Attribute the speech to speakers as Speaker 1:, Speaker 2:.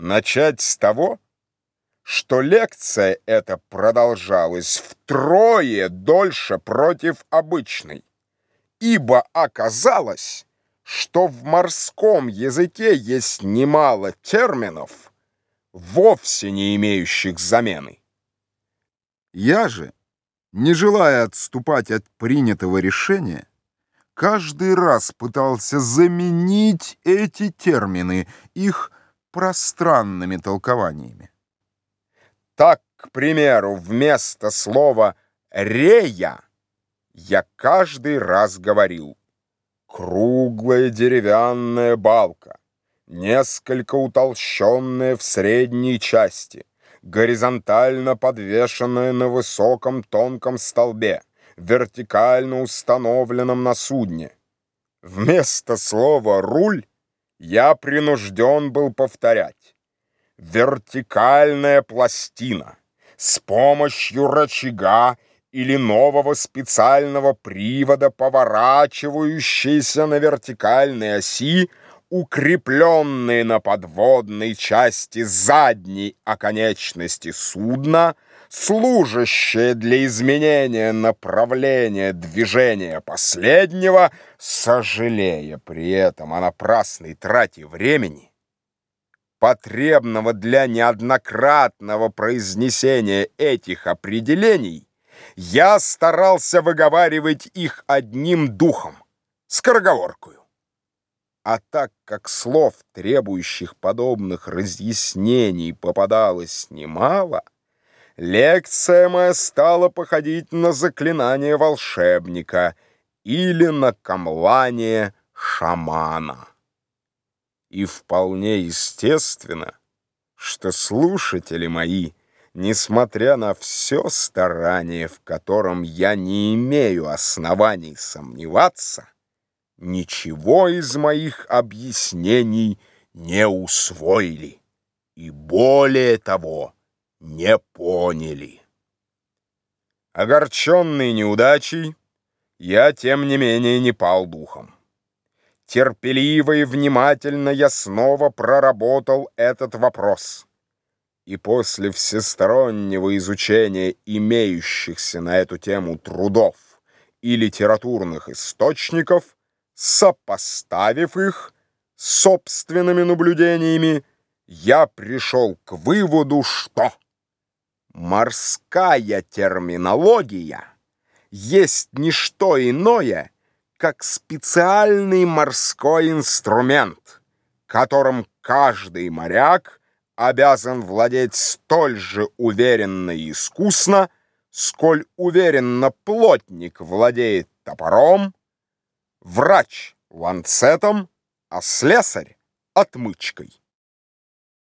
Speaker 1: Начать с того, что лекция эта продолжалась втрое дольше против обычной, ибо оказалось, что в морском языке есть немало терминов, вовсе не имеющих замены.
Speaker 2: Я же, не желая отступать от принятого решения, каждый раз пытался заменить эти термины их пространными толкованиями.
Speaker 1: Так, к примеру, вместо слова «рея» я каждый раз говорил «круглая деревянная балка», несколько утолщенная в средней части, горизонтально подвешенная на высоком тонком столбе, вертикально установленном на судне. Вместо слова «руль» я принужден был повторять. Вертикальная пластина с помощью рычага или нового специального привода, поворачивающейся на вертикальной оси, укрепленные на подводной части задней оконечности судна, служащие для изменения направления движения последнего, сожалея при этом о напрасной трате времени, потребного для неоднократного произнесения этих определений, я старался выговаривать их одним духом, скороговоркую. А так как слов, требующих подобных разъяснений, попадалось немало, лекция моя стала походить на заклинание волшебника или на камлание шамана. И вполне естественно, что слушатели мои, несмотря на все старание, в котором я не имею оснований сомневаться, ничего из моих объяснений не усвоили и более того не поняли. Огорченный неудачей, я, тем не менее, не пал духом. Терпеливо и внимательно я снова проработал этот вопрос. И после всестороннего изучения имеющихся на эту тему трудов и литературных источников Сопоставив их с собственными наблюдениями, я пришел к выводу, что морская терминология есть не что иное, как специальный морской инструмент, которым каждый моряк обязан владеть столь же уверенно и искусно, сколь уверенно плотник владеет топором, врач ланцетом, а слесарь отмычкой.